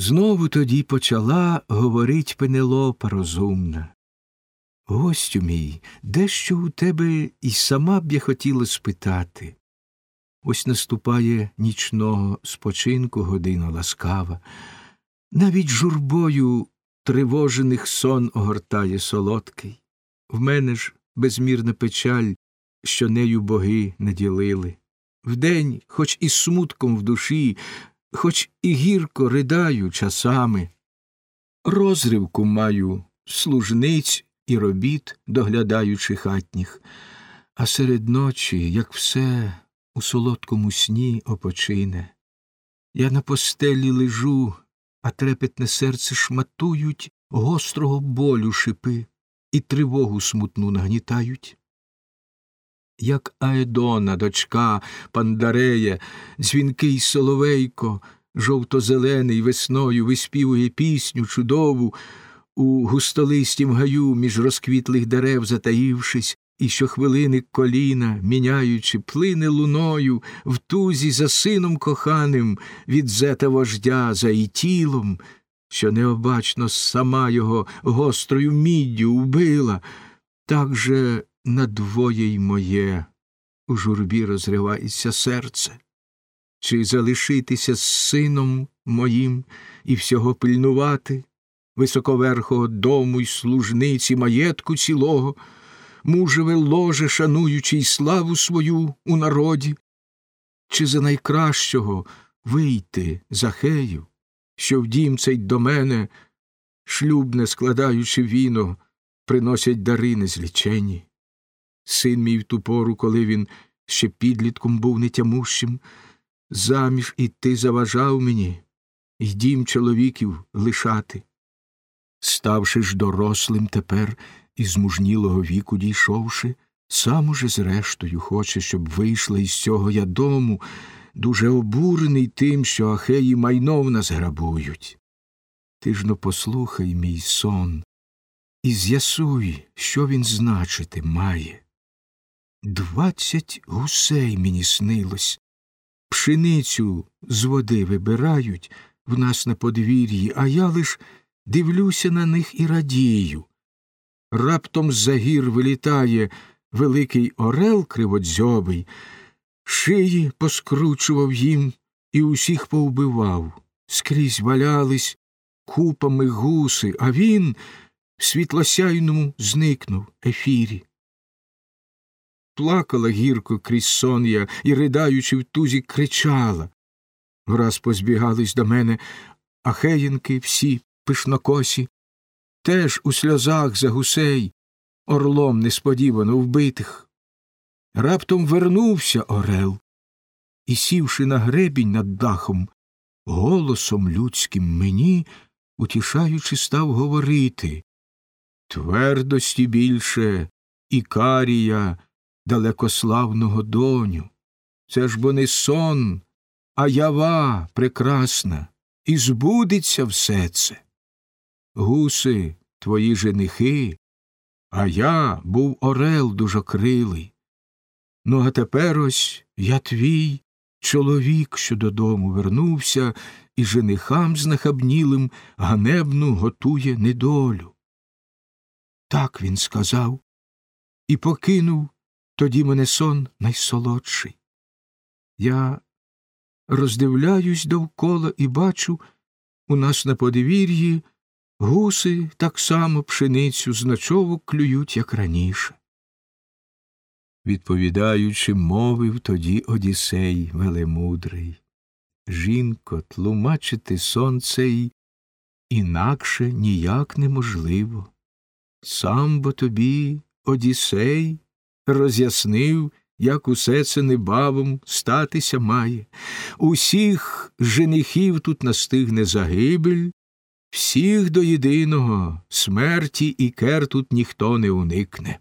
Знову тоді почала говорить Пенелопа розумна. Гостю мій, дещо у тебе і сама б я хотіла спитати. Ось наступає нічного спочинку година ласкава, навіть журбою тривожених сон огортає солодкий. В мене ж безмірна печаль, що нею боги не ділили. Вдень, хоч і смутком в душі, хоч і гірко ридаю часами. Розривку маю служниць і робіт, доглядаючи хатніх, а серед ночі, як все у солодкому сні опочине. Я на постелі лежу, а трепетне серце шматують гострого болю шипи і тривогу смутну нагнітають. Як Аедона, дочка Пандарея, дзвінкий соловейко, жовто-зелений весною виспівує пісню чудову, у густолистім гаю між розквітлих дерев затаївшись, і щохвилини коліна, міняючи, плине луною в тузі за сином коханим від зета вождя за і тілом, що необачно сама його гострою міддю вбила, так же надвоє й моє у журбі розривається серце. Чи залишитися з сином моїм і всього пильнувати, високоверхого дому й служниці маєтку цілого, мужеве ложе, шануючи й славу свою у народі, чи за найкращого вийти Захею, що в дім цей до мене, шлюбне складаючи віно, приносять дари незлічені. Син мій в ту пору, коли він ще підлітком був нетямущим, заміж іти заважав мені, й дім чоловіків лишати. Ставши ж дорослим тепер із мужнілого віку дійшовши, сам уже зрештою хоче, щоб вийшла із цього я дому, дуже обурений тим, що ахеї майно в нас грабують. Ти ж но послухай мій сон і з'ясуй, що він значити має. Двадцять гусей мені снилось, пшеницю з води вибирають в нас на подвір'ї, а я лиш дивлюся на них і радію. Раптом з-за гір вилітає великий орел криводзьобий, шиї поскручував їм і усіх повбивав. Скрізь валялись купами гуси, а він в світлосяйному зникнув ефірі. Плакала гірко крізь сон я і, ридаючи в тузі, кричала. Враз позбігались до мене ахеїнки всі пишнокосі, теж у сльозах за гусей, орлом несподівано вбитих. Раптом вернувся Орел і, сівши на гребінь над дахом, голосом людським мені, утішаючи, став говорити Твердості більше, Ікарія, далекославного доню. Це ж бо не сон, а ява прекрасна, і збудеться все це. Гуси, твої женихи, а я був орел дужокрилий. Ну, а тепер ось я твій чоловік, що додому вернувся, і женихам знахабнілим ганебну готує недолю. Так він сказав і покинув тоді мене сон найсолодший. Я роздивляюсь довкола і бачу у нас на подвір'ї гуси так само пшеницю з ночовок клюють, як раніше. Відповідаючи, мовив тоді Одісей велемудрий. Жінко, тлумачити сон цей інакше ніяк неможливо. Сам бо тобі, Одісей, роз'яснив, як усе це небавом статися має. Усіх женихів тут настигне загибель, всіх до єдиного смерті і кер тут ніхто не уникне.